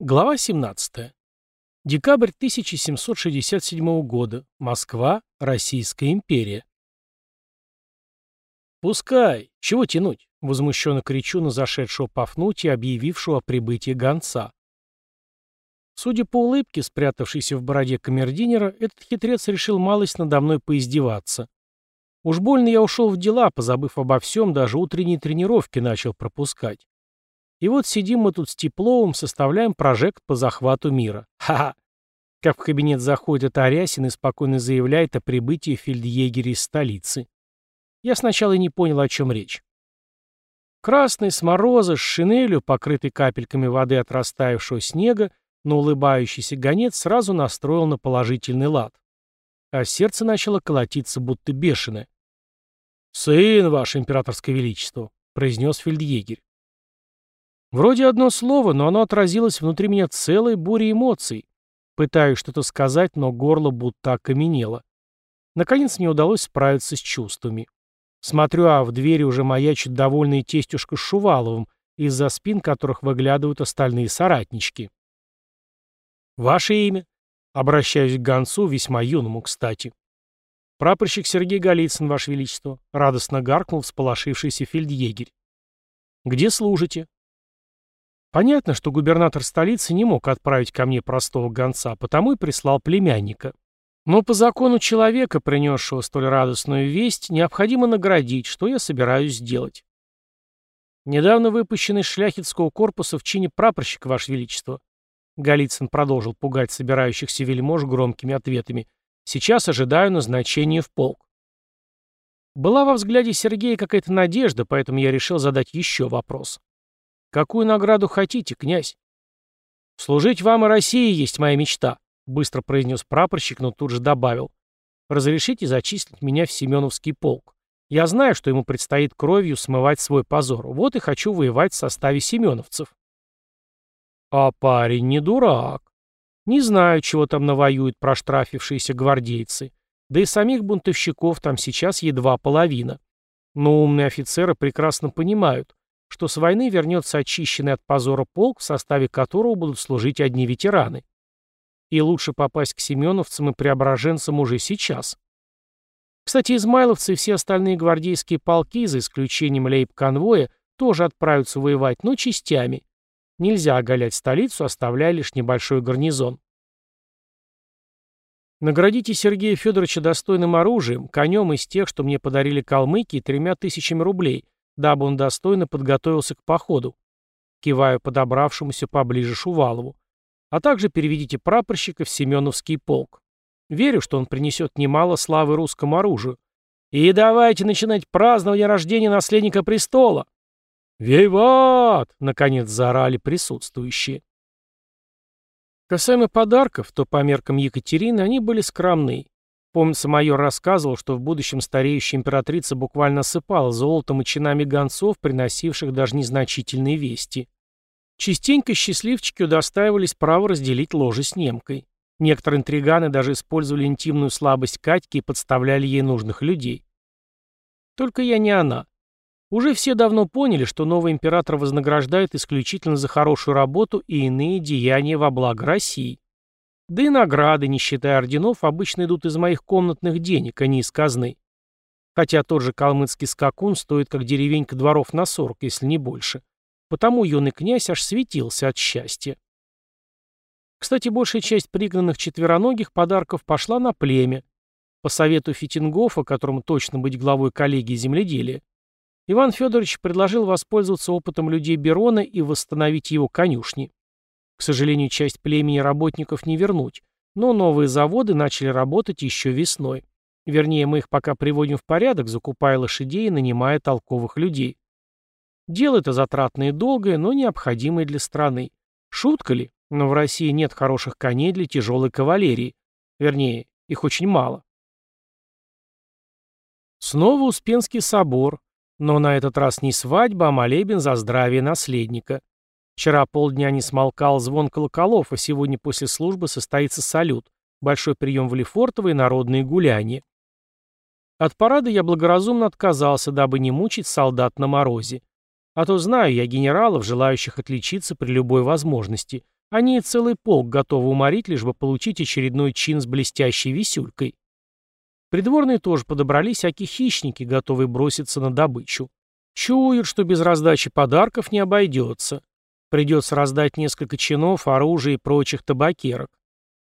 Глава 17. Декабрь 1767 года. Москва, Российская империя. «Пускай! Чего тянуть?» — возмущенно кричу на зашедшего Пафнутия, объявившего о прибытии гонца. Судя по улыбке, спрятавшейся в бороде камердинера, этот хитрец решил малость надо мной поиздеваться. Уж больно я ушел в дела, позабыв обо всем, даже утренние тренировки начал пропускать. И вот сидим мы тут с Тепловым, составляем прожект по захвату мира. Ха-ха! Как в кабинет заходит Арясин и спокойно заявляет о прибытии фельдъегеря из столицы. Я сначала и не понял, о чем речь. Красный, с мороза, с шинелью, покрытый капельками воды от растаявшего снега, но улыбающийся гонец сразу настроил на положительный лад. А сердце начало колотиться, будто бешеное. «Сын, ваше императорское величество», — произнес фельдъегерь. Вроде одно слово, но оно отразилось внутри меня целой бурей эмоций. Пытаюсь что-то сказать, но горло будто окаменело. Наконец мне удалось справиться с чувствами. Смотрю, а в двери уже маячит довольный тестюшка с Шуваловым, из-за спин которых выглядывают остальные соратнички. «Ваше имя?» Обращаюсь к гонцу, весьма юному, кстати. «Прапорщик Сергей Голицын, Ваше Величество», — радостно гаркнул всполошившийся фельдъегерь. «Где служите?» Понятно, что губернатор столицы не мог отправить ко мне простого гонца, потому и прислал племянника. Но по закону человека, принесшего столь радостную весть, необходимо наградить, что я собираюсь сделать. Недавно выпущенный шляхетского корпуса в чине прапорщика, Ваше Величество. Голицын продолжил пугать собирающихся вельмож громкими ответами. Сейчас ожидаю назначения в полк. Была во взгляде Сергея какая-то надежда, поэтому я решил задать еще вопрос. «Какую награду хотите, князь?» «Служить вам и России есть моя мечта», — быстро произнес прапорщик, но тут же добавил. «Разрешите зачислить меня в Семеновский полк. Я знаю, что ему предстоит кровью смывать свой позор. Вот и хочу воевать в составе семеновцев». «А парень не дурак. Не знаю, чего там навоюют проштрафившиеся гвардейцы. Да и самих бунтовщиков там сейчас едва половина. Но умные офицеры прекрасно понимают, что с войны вернется очищенный от позора полк, в составе которого будут служить одни ветераны. И лучше попасть к семеновцам и преображенцам уже сейчас. Кстати, измайловцы и все остальные гвардейские полки, за исключением лейб-конвоя, тоже отправятся воевать, но частями. Нельзя оголять столицу, оставляя лишь небольшой гарнизон. Наградите Сергея Федоровича достойным оружием, конем из тех, что мне подарили калмыки, и тремя тысячами рублей – дабы он достойно подготовился к походу. Киваю подобравшемуся поближе Шувалову. А также переведите прапорщика в Семеновский полк. Верю, что он принесет немало славы русскому оружию. И давайте начинать празднование рождения наследника престола. «Вейват!» — наконец заорали присутствующие. Касаемо подарков, то по меркам Екатерины они были скромны. Помнится, майор рассказывал, что в будущем стареющая императрица буквально осыпала золотом и чинами гонцов, приносивших даже незначительные вести. Частенько счастливчики удостаивались права разделить ложе с немкой. Некоторые интриганы даже использовали интимную слабость Катьки и подставляли ей нужных людей. Только я не она. Уже все давно поняли, что новый император вознаграждает исключительно за хорошую работу и иные деяния во благо России. Да и награды, не считая орденов, обычно идут из моих комнатных денег, а не из казны. Хотя тот же калмыцкий скакун стоит как деревенька дворов на сорок, если не больше. Потому юный князь аж светился от счастья. Кстати, большая часть пригнанных четвероногих подарков пошла на племя. По совету Фитингофа, которому точно быть главой коллегии земледелия, Иван Федорович предложил воспользоваться опытом людей Берона и восстановить его конюшни. К сожалению, часть племени работников не вернуть, но новые заводы начали работать еще весной. Вернее, мы их пока приводим в порядок, закупая лошадей и нанимая толковых людей. Дело это затратное и долгое, но необходимое для страны. Шутка ли? Но в России нет хороших коней для тяжелой кавалерии. Вернее, их очень мало. Снова Успенский собор, но на этот раз не свадьба, а молебен за здравие наследника. Вчера полдня не смолкал звон колоколов, а сегодня после службы состоится салют, большой прием в Лефортово и народные гуляния. От парада я благоразумно отказался, дабы не мучить солдат на морозе. А то знаю я генералов, желающих отличиться при любой возможности. Они и целый полк готовы уморить, лишь бы получить очередной чин с блестящей висюлькой. Придворные тоже подобрались, аки хищники, готовые броситься на добычу. Чуют, что без раздачи подарков не обойдется. Придется раздать несколько чинов, оружия и прочих табакерок.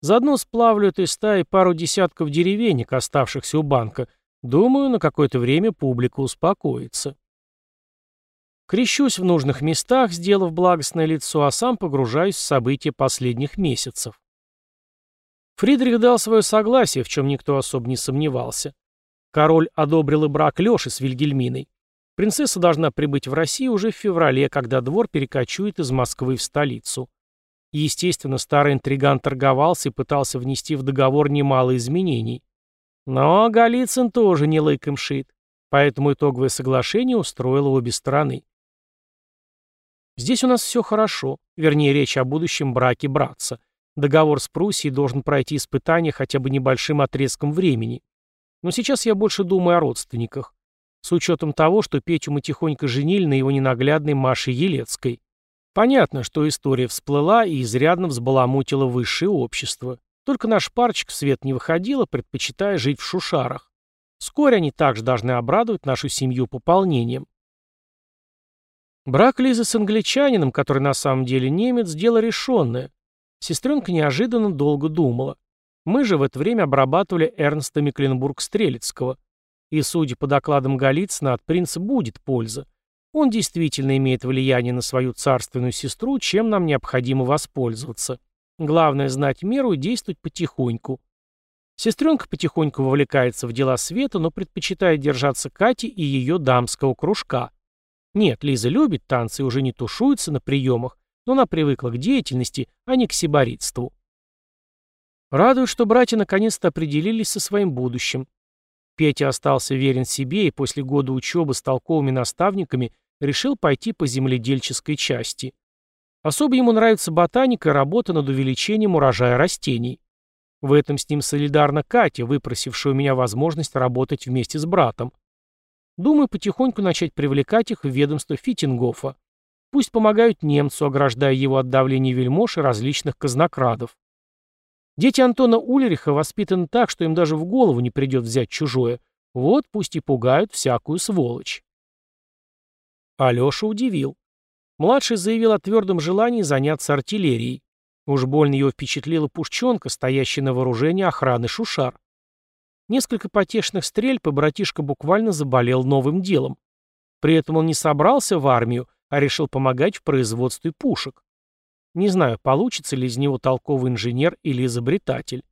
Заодно сплавлю этой стаи пару десятков деревенек, оставшихся у банка. Думаю, на какое-то время публика успокоится. Крещусь в нужных местах, сделав благостное лицо, а сам погружаюсь в события последних месяцев. Фридрих дал свое согласие, в чем никто особо не сомневался. Король одобрил и брак Леши с Вильгельминой. Принцесса должна прибыть в Россию уже в феврале, когда двор перекочует из Москвы в столицу. Естественно, старый интриган торговался и пытался внести в договор немало изменений. Но Голицын тоже не лыком шит, поэтому итоговое соглашение устроило обе стороны. Здесь у нас все хорошо, вернее, речь о будущем браке братца. Договор с Пруссией должен пройти испытание хотя бы небольшим отрезком времени. Но сейчас я больше думаю о родственниках. С учетом того, что Петю мы тихонько женили на его ненаглядной Маше Елецкой. Понятно, что история всплыла и изрядно взбаламутила высшее общество. Только наш парчик в свет не выходила, предпочитая жить в шушарах. Вскоре они также должны обрадовать нашу семью пополнением. Брак Лизы с англичанином, который на самом деле немец, дело решенное. Сестренка неожиданно долго думала. Мы же в это время обрабатывали Эрнста Мекленбург-Стрелецкого. И, судя по докладам Голицына, от принца будет польза. Он действительно имеет влияние на свою царственную сестру, чем нам необходимо воспользоваться. Главное знать меру и действовать потихоньку. Сестренка потихоньку вовлекается в дела света, но предпочитает держаться Кати и ее дамского кружка. Нет, Лиза любит танцы и уже не тушуется на приемах, но она привыкла к деятельности, а не к сиборитству. Радует, что братья наконец-то определились со своим будущим. Петя остался верен себе и после года учебы с толковыми наставниками решил пойти по земледельческой части. Особо ему нравится ботаника и работа над увеличением урожая растений. В этом с ним солидарна Катя, выпросившая у меня возможность работать вместе с братом. Думаю, потихоньку начать привлекать их в ведомство Фитингофа. Пусть помогают немцу, ограждая его от давления вельмож и различных казнокрадов. Дети Антона Ульриха воспитаны так, что им даже в голову не придет взять чужое. Вот пусть и пугают всякую сволочь. Алеша удивил. Младший заявил о твердом желании заняться артиллерией. Уж больно его впечатлила пушченка, стоящая на вооружении охраны Шушар. Несколько потешных стрельб, и братишка буквально заболел новым делом. При этом он не собрался в армию, а решил помогать в производстве пушек. Не знаю, получится ли из него толковый инженер или изобретатель.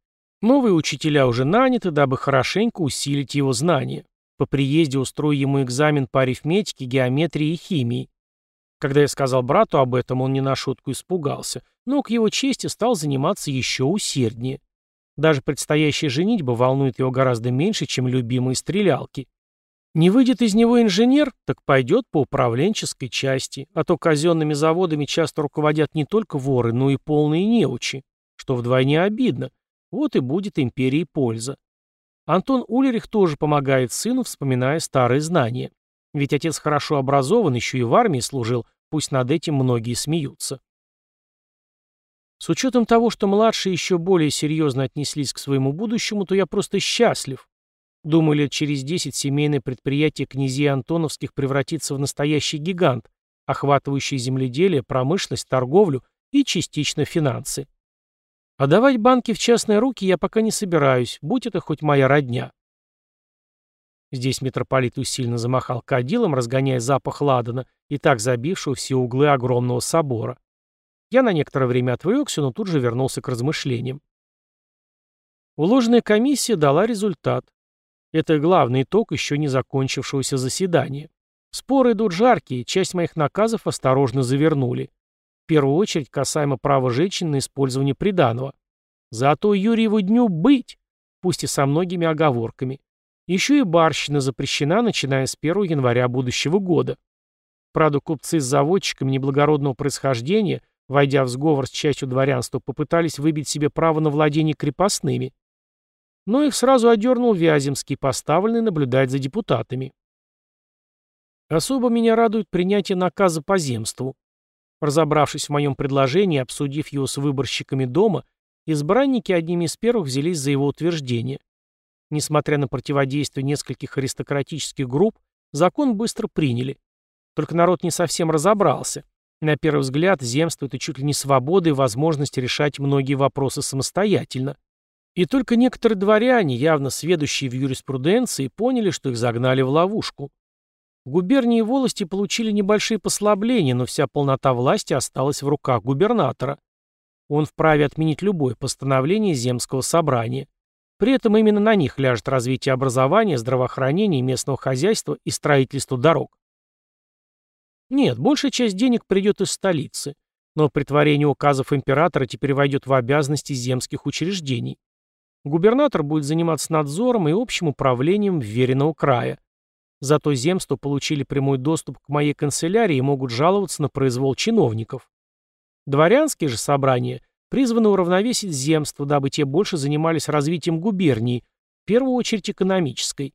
Новые учителя уже наняты, дабы хорошенько усилить его знания. По приезде устрою ему экзамен по арифметике, геометрии и химии. Когда я сказал брату об этом, он не на шутку испугался, но к его чести стал заниматься еще усерднее. Даже предстоящая женитьба волнует его гораздо меньше, чем любимые стрелялки. Не выйдет из него инженер, так пойдет по управленческой части, а то казенными заводами часто руководят не только воры, но и полные неучи, что вдвойне обидно. Вот и будет империи польза. Антон Улерих тоже помогает сыну, вспоминая старые знания. Ведь отец хорошо образован, еще и в армии служил, пусть над этим многие смеются. С учетом того, что младшие еще более серьезно отнеслись к своему будущему, то я просто счастлив. Думаю, лет через десять семейное предприятие князей Антоновских превратится в настоящий гигант, охватывающий земледелие, промышленность, торговлю и частично финансы. А давать банки в частные руки я пока не собираюсь, будь это хоть моя родня. Здесь митрополит усильно замахал кадилом, разгоняя запах ладана, и так забившего все углы огромного собора. Я на некоторое время отвлекся, но тут же вернулся к размышлениям. Уложенная комиссия дала результат. Это главный итог еще не закончившегося заседания. Споры идут жаркие, часть моих наказов осторожно завернули. В первую очередь касаемо права женщин на использование приданого. Зато Юрьеву дню быть, пусть и со многими оговорками. Еще и барщина запрещена, начиная с 1 января будущего года. Правда, купцы с заводчиками неблагородного происхождения войдя в сговор с частью дворянства, попытались выбить себе право на владение крепостными. Но их сразу одернул Вяземский, поставленный наблюдать за депутатами. Особо меня радует принятие наказа по земству. Разобравшись в моем предложении и обсудив его с выборщиками дома, избранники одними из первых взялись за его утверждение. Несмотря на противодействие нескольких аристократических групп, закон быстро приняли. Только народ не совсем разобрался. На первый взгляд, земство — это чуть ли не свобода и возможность решать многие вопросы самостоятельно. И только некоторые дворяне, явно сведущие в юриспруденции, поняли, что их загнали в ловушку. Губернии и волости получили небольшие послабления, но вся полнота власти осталась в руках губернатора. Он вправе отменить любое постановление земского собрания. При этом именно на них ляжет развитие образования, здравоохранения, местного хозяйства и строительство дорог. Нет, большая часть денег придет из столицы, но притворение указов императора теперь войдет в обязанности земских учреждений. Губернатор будет заниматься надзором и общим управлением вверенного края. Зато земства получили прямой доступ к моей канцелярии и могут жаловаться на произвол чиновников. Дворянские же собрания призваны уравновесить земство, дабы те больше занимались развитием губернии, в первую очередь экономической.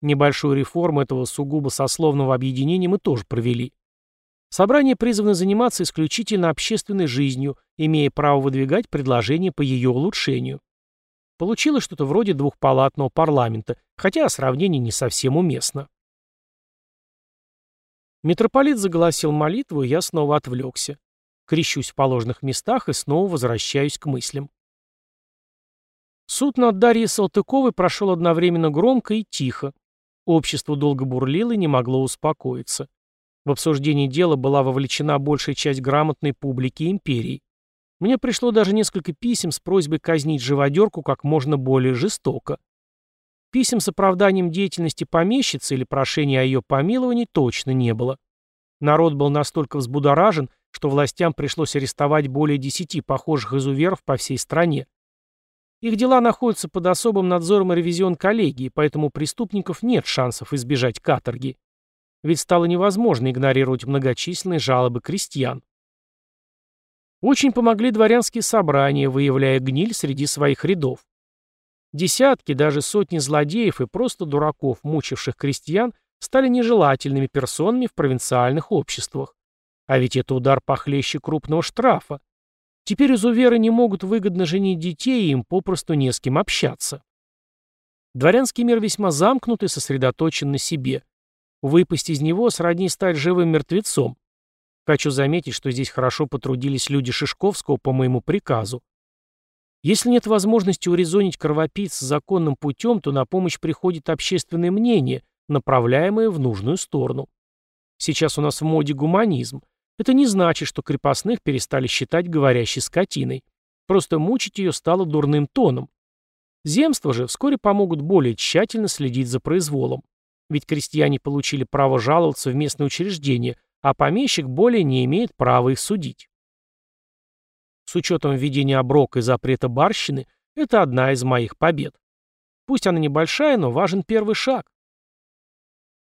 Небольшую реформу этого сугубо сословного объединения мы тоже провели. Собрание призвано заниматься исключительно общественной жизнью, имея право выдвигать предложения по ее улучшению. Получилось что-то вроде двухпалатного парламента, хотя сравнение не совсем уместно. Митрополит заголосил молитву, и я снова отвлекся крещусь в положенных местах и снова возвращаюсь к мыслям. Суд над Дарьей Салтыковой прошел одновременно громко и тихо. Общество долго бурлило и не могло успокоиться. В обсуждении дела была вовлечена большая часть грамотной публики империи. Мне пришло даже несколько писем с просьбой казнить живодерку как можно более жестоко. Писем с оправданием деятельности помещицы или прошения о ее помиловании точно не было. Народ был настолько взбудоражен, что властям пришлось арестовать более десяти похожих изуверов по всей стране. Их дела находятся под особым надзором ревизион коллегии, поэтому у преступников нет шансов избежать каторги. Ведь стало невозможно игнорировать многочисленные жалобы крестьян. Очень помогли дворянские собрания, выявляя гниль среди своих рядов. Десятки, даже сотни злодеев и просто дураков, мучивших крестьян, стали нежелательными персонами в провинциальных обществах. А ведь это удар похлеще крупного штрафа. Теперь изуверы не могут выгодно женить детей, и им попросту не с кем общаться. Дворянский мир весьма замкнут и сосредоточен на себе. Выпасть из него сродни стать живым мертвецом. Хочу заметить, что здесь хорошо потрудились люди Шишковского по моему приказу. Если нет возможности урезонить кровопийц законным путем, то на помощь приходит общественное мнение, направляемое в нужную сторону. Сейчас у нас в моде гуманизм, это не значит, что крепостных перестали считать говорящей скотиной. Просто мучить ее стало дурным тоном. Земства же вскоре помогут более тщательно следить за произволом. Ведь крестьяне получили право жаловаться в местные учреждения, а помещик более не имеет права их судить. С учетом введения оброка и запрета барщины, это одна из моих побед. Пусть она небольшая, но важен первый шаг.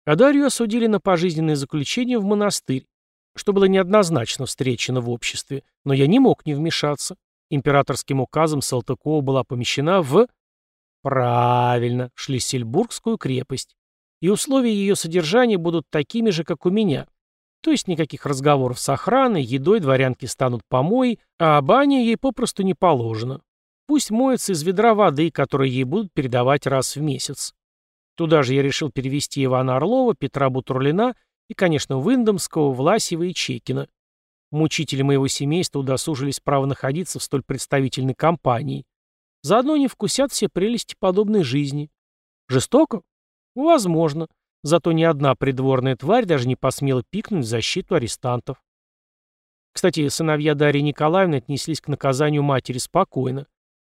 А Дарью осудили на пожизненное заключение в монастырь, что было неоднозначно встречено в обществе, но я не мог не вмешаться. Императорским указом Салтыкова была помещена в... Правильно, Шлиссельбургскую крепость. И условия ее содержания будут такими же, как у меня. То есть никаких разговоров с охраной, едой дворянки станут помои, а бане ей попросту не положено. Пусть моется из ведра воды, которую ей будут передавать раз в месяц. Туда же я решил перевести Ивана Орлова, Петра Бутурлина и, конечно, Виндомского, Власева и Чекина. Мучители моего семейства удосужились право находиться в столь представительной компании. Заодно не вкусят все прелести подобной жизни. Жестоко? Возможно. Зато ни одна придворная тварь даже не посмела пикнуть в защиту арестантов. Кстати, сыновья Дарьи Николаевны отнеслись к наказанию матери спокойно.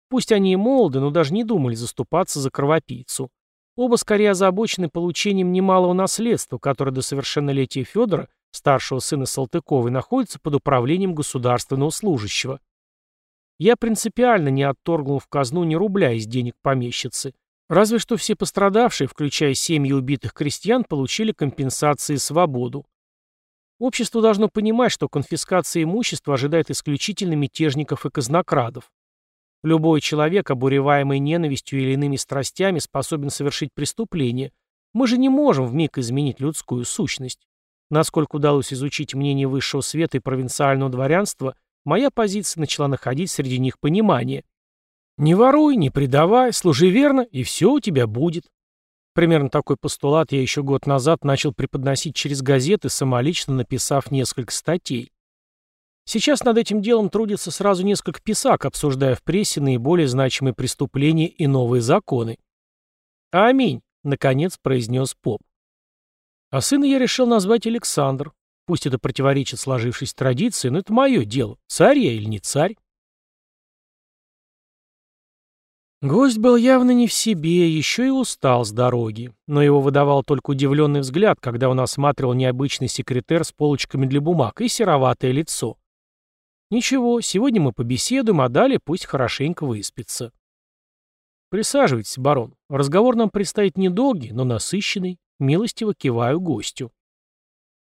Пусть они и молоды, но даже не думали заступаться за кровопийцу. Оба скорее озабочены получением немалого наследства, которое до совершеннолетия Федора, старшего сына Салтыковой, находится под управлением государственного служащего. Я принципиально не отторгнул в казну ни рубля из денег помещицы. Разве что все пострадавшие, включая семьи убитых крестьян, получили компенсации и свободу. Общество должно понимать, что конфискация имущества ожидает исключительно мятежников и казнокрадов. Любой человек, обуреваемый ненавистью или иными страстями, способен совершить преступление. Мы же не можем вмиг изменить людскую сущность. Насколько удалось изучить мнение высшего света и провинциального дворянства, моя позиция начала находить среди них понимание. Не воруй, не предавай, служи верно, и все у тебя будет. Примерно такой постулат я еще год назад начал преподносить через газеты, самолично написав несколько статей. Сейчас над этим делом трудится сразу несколько писак, обсуждая в прессе наиболее значимые преступления и новые законы. «Аминь», — наконец произнес поп. А сына я решил назвать Александр. Пусть это противоречит сложившейся традиции, но это мое дело, царь я или не царь. Гость был явно не в себе, еще и устал с дороги, но его выдавал только удивленный взгляд, когда он осматривал необычный секретер с полочками для бумаг и сероватое лицо. Ничего, сегодня мы побеседуем, а далее пусть хорошенько выспится. Присаживайтесь, барон. Разговор нам предстоит недолгий, но насыщенный. Милостиво киваю гостю.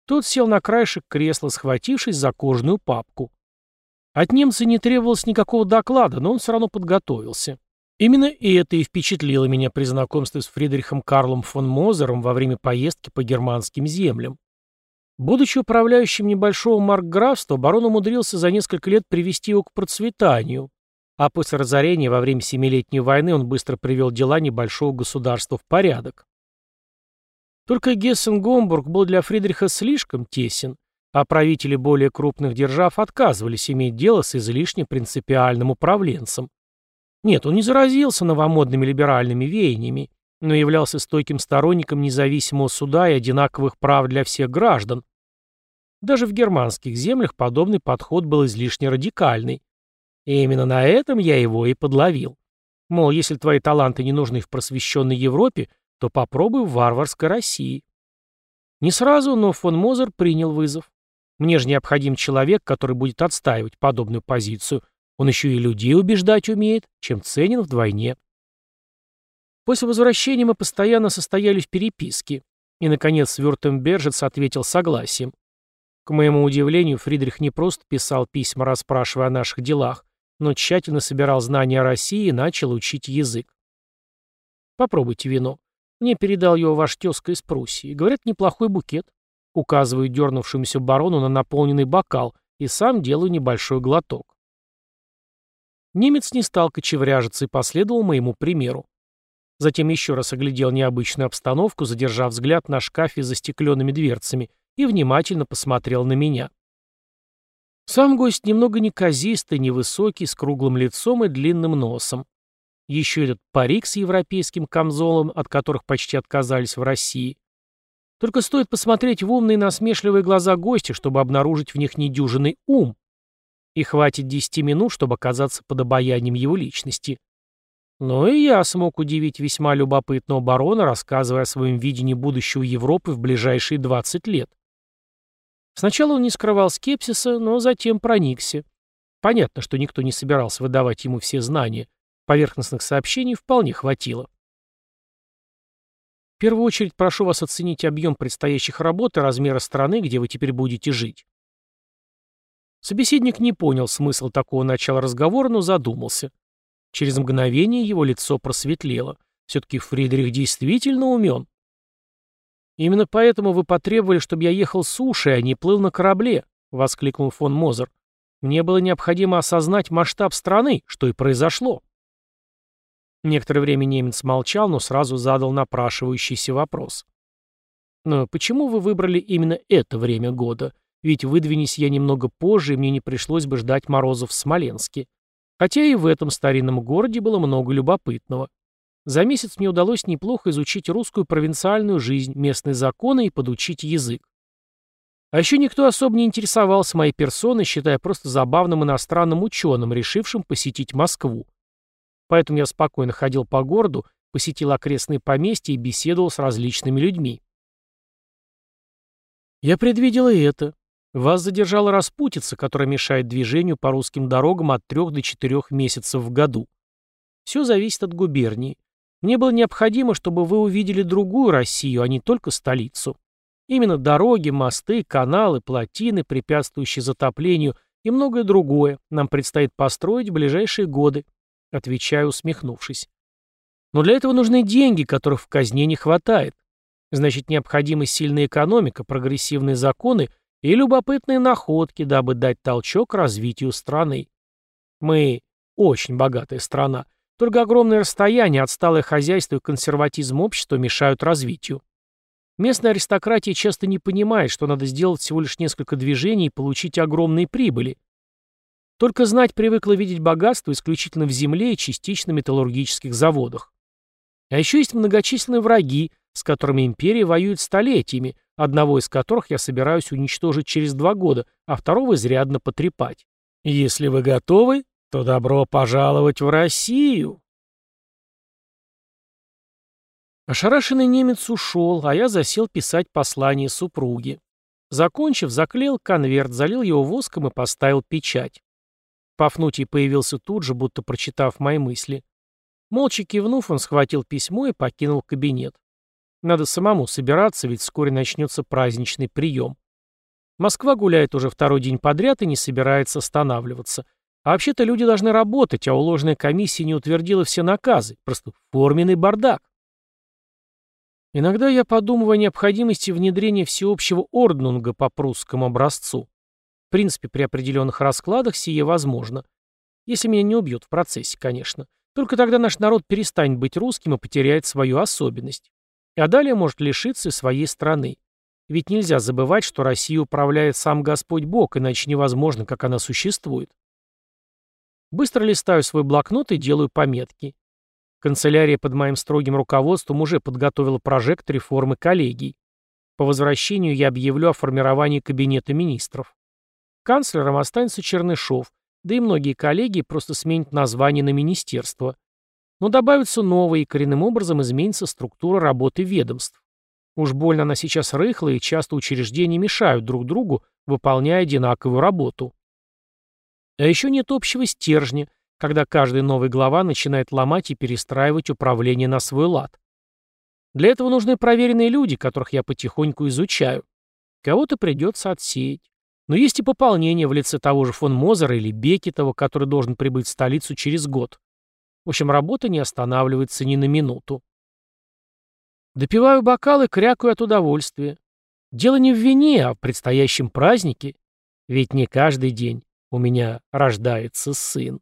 Тот сел на краешек кресла, схватившись за кожаную папку. От немца не требовалось никакого доклада, но он все равно подготовился. Именно это и впечатлило меня при знакомстве с Фридрихом Карлом фон Мозером во время поездки по германским землям. Будучи управляющим небольшого маркграфства, барон умудрился за несколько лет привести его к процветанию, а после разорения во время Семилетней войны он быстро привел дела небольшого государства в порядок. Только Гессен-Гомбург был для Фридриха слишком тесен, а правители более крупных держав отказывались иметь дело с излишне принципиальным управленцем. Нет, он не заразился новомодными либеральными веяниями, но являлся стойким сторонником независимого суда и одинаковых прав для всех граждан. Даже в германских землях подобный подход был излишне радикальный. И именно на этом я его и подловил. Мол, если твои таланты не нужны в просвещенной Европе, то попробуй в варварской России. Не сразу, но фон Мозер принял вызов. Мне же необходим человек, который будет отстаивать подобную позицию, он еще и людей убеждать умеет, чем ценен вдвойне. После возвращения мы постоянно состояли в переписке, и, наконец, Вюртембержец ответил согласием. К моему удивлению, Фридрих не просто писал письма, расспрашивая о наших делах, но тщательно собирал знания о России и начал учить язык. «Попробуйте вино. Мне передал его ваш тезка из Пруссии. Говорят, неплохой букет». Указываю дернувшемуся барону на наполненный бокал и сам делаю небольшой глоток. Немец не стал кочевряжиться и последовал моему примеру. Затем еще раз оглядел необычную обстановку, задержав взгляд на шкафе с застекленными дверцами, и внимательно посмотрел на меня. Сам гость немного неказистый, невысокий, с круглым лицом и длинным носом. Еще этот парик с европейским камзолом, от которых почти отказались в России. Только стоит посмотреть в умные насмешливые глаза гостя, чтобы обнаружить в них недюжинный ум, и хватит десяти минут, чтобы оказаться под обаянием его личности. Но и я смог удивить весьма любопытного барона, рассказывая о своем видении будущего Европы в ближайшие 20 лет. Сначала он не скрывал скепсиса, но затем проникся. Понятно, что никто не собирался выдавать ему все знания. Поверхностных сообщений вполне хватило. В первую очередь прошу вас оценить объем предстоящих работ и размера страны, где вы теперь будете жить. Собеседник не понял смысл такого начала разговора, но задумался. Через мгновение его лицо просветлело. Все-таки Фридрих действительно умен. «Именно поэтому вы потребовали, чтобы я ехал сушей, а не плыл на корабле», — воскликнул фон Мозер. «Мне было необходимо осознать масштаб страны, что и произошло». Некоторое время немец молчал, но сразу задал напрашивающийся вопрос. «Но почему вы выбрали именно это время года? Ведь выдвинись я немного позже, и мне не пришлось бы ждать морозов в Смоленске. Хотя и в этом старинном городе было много любопытного. За месяц мне удалось неплохо изучить русскую провинциальную жизнь, местные законы и подучить язык. А еще никто особо не интересовался моей персоной, считая просто забавным иностранным ученым, решившим посетить Москву. Поэтому я спокойно ходил по городу, посетил окрестные поместья и беседовал с различными людьми. Я предвидел и это. Вас задержала распутица, которая мешает движению по русским дорогам от трех до четырех месяцев в году. Все зависит от губернии. Мне было необходимо, чтобы вы увидели другую Россию, а не только столицу. Именно дороги, мосты, каналы, плотины, препятствующие затоплению и многое другое нам предстоит построить в ближайшие годы, отвечаю, усмехнувшись. Но для этого нужны деньги, которых в казне не хватает. Значит, необходима сильная экономика, прогрессивные законы и любопытные находки, дабы дать толчок развитию страны. Мы очень богатая страна, только огромное расстояние, отсталое хозяйство и консерватизм общества мешают развитию. Местная аристократия часто не понимает, что надо сделать всего лишь несколько движений и получить огромные прибыли. Только знать привыкла видеть богатство исключительно в земле и частично металлургических заводах. А еще есть многочисленные враги, с которыми империя воюет столетиями, одного из которых я собираюсь уничтожить через два года, а второго изрядно потрепать. Если вы готовы, то добро пожаловать в Россию. Ошарашенный немец ушел, а я засел писать послание супруге. Закончив, заклеил конверт, залил его воском и поставил печать. Пафнутий появился тут же, будто прочитав мои мысли. Молча кивнув, он схватил письмо и покинул кабинет. Надо самому собираться, ведь вскоре начнется праздничный прием. Москва гуляет уже второй день подряд и не собирается останавливаться. А вообще-то люди должны работать, а уложенная комиссия не утвердила все наказы. Просто форменный бардак. Иногда я подумываю о необходимости внедрения всеобщего орднунга по прусскому образцу. В принципе, при определенных раскладах сие возможно. Если меня не убьют в процессе, конечно. Только тогда наш народ перестанет быть русским и потеряет свою особенность. А далее может лишиться своей страны. Ведь нельзя забывать, что Россию управляет сам Господь Бог, иначе невозможно, как она существует. Быстро листаю свой блокнот и делаю пометки. Канцелярия под моим строгим руководством уже подготовила прожект реформы коллегий. По возвращению я объявлю о формировании кабинета министров. Канцлером останется Чернышов, да и многие коллеги просто сменят название на министерство. Но добавятся новые, и коренным образом изменится структура работы ведомств. Уж больно она сейчас рыхлая, и часто учреждения мешают друг другу, выполняя одинаковую работу. А еще нет общего стержня, когда каждый новый глава начинает ломать и перестраивать управление на свой лад. Для этого нужны проверенные люди, которых я потихоньку изучаю. Кого-то придется отсеять. Но есть и пополнение в лице того же фон Мозера или Бекетова, который должен прибыть в столицу через год. В общем, работа не останавливается ни на минуту. Допиваю бокалы, крякаю от удовольствия. Дело не в вине, а в предстоящем празднике. Ведь не каждый день у меня рождается сын.